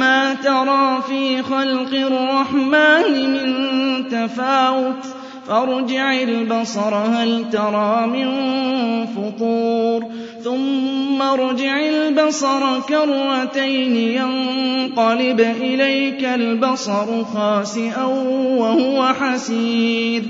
ما ترى في خلق الرحمن من تفاوت. فارجع البصر هل ترى من فطور. ثم ارجع البصر كرتين ينقلب إليك البصر خاسئا وهو حسير.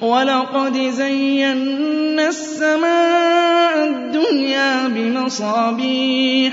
ولقد زينا السماء الدنيا بمصابيح.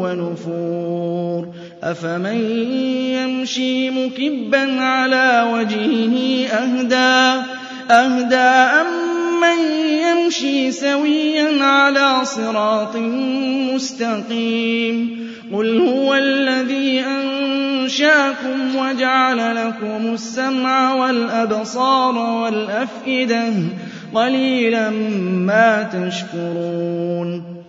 أَفَمَن يَمْشِي مُكِبًّا عَلَىٰ وَجْهِهِ أَهْدَىٰ أَهْدَىٰ أَمَّن يَمْشِي سَوِيًّا عَلَىٰ صِرَاطٍ مُّسْتَقِيمٍ؟ قُلْ هُوَ الَّذِي أَنشَأَكُمْ وَجَعَلَ لَكُمُ السَّمْعَ وَالْأَبْصَارَ وَالْأَفْئِدَةَ ۖ قَلِيلًا مَّا تَشْكُرُونَ.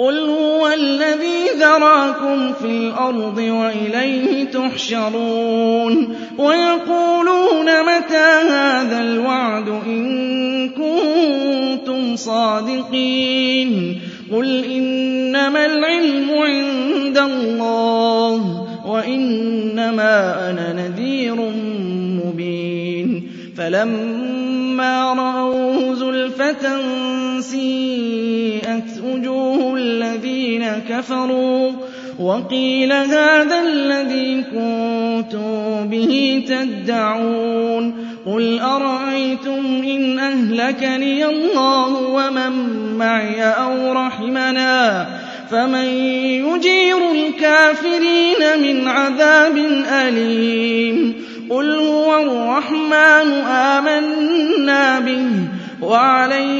قُلْ هُوَ الَّذِي ذَرَأَكُمْ فِي الْأَرْضِ وَإِلَيْهِ تُحْشَرُونَ وَيَقُولُونَ مَتَىٰ هَٰذَا الْوَعْدُ إِن كُنتُمْ صَادِقِينَ قُلْ إِنَّمَا الْعِلْمُ عِندَ اللَّهِ وَإِنَّمَا أَنَا نَذِيرٌ مُّبِينٌ فَلَمَّا رَأَوْهُ زُلْفَةً سِيئَتْ وُجُوهُ الَّذِينَ كَفَرُوا وَقِيلَ هَٰذَا الَّذِي كُنتُم بِهِ تَدَّعُونَ قُلْ أَرَأَيْتُمْ إِنْ أَهْلَكَنِيَ اللَّهُ وَمَن مَّعِيَ أَوْ رَحِمَنَا فَمَن يُجِيرُ الْكَافِرِينَ مِنْ عَذَابٍ أَلِيمٍ قُلْ هُوَ الرَّحْمَٰنُ آمَنَّا بِهِ وَعَلَيْهِ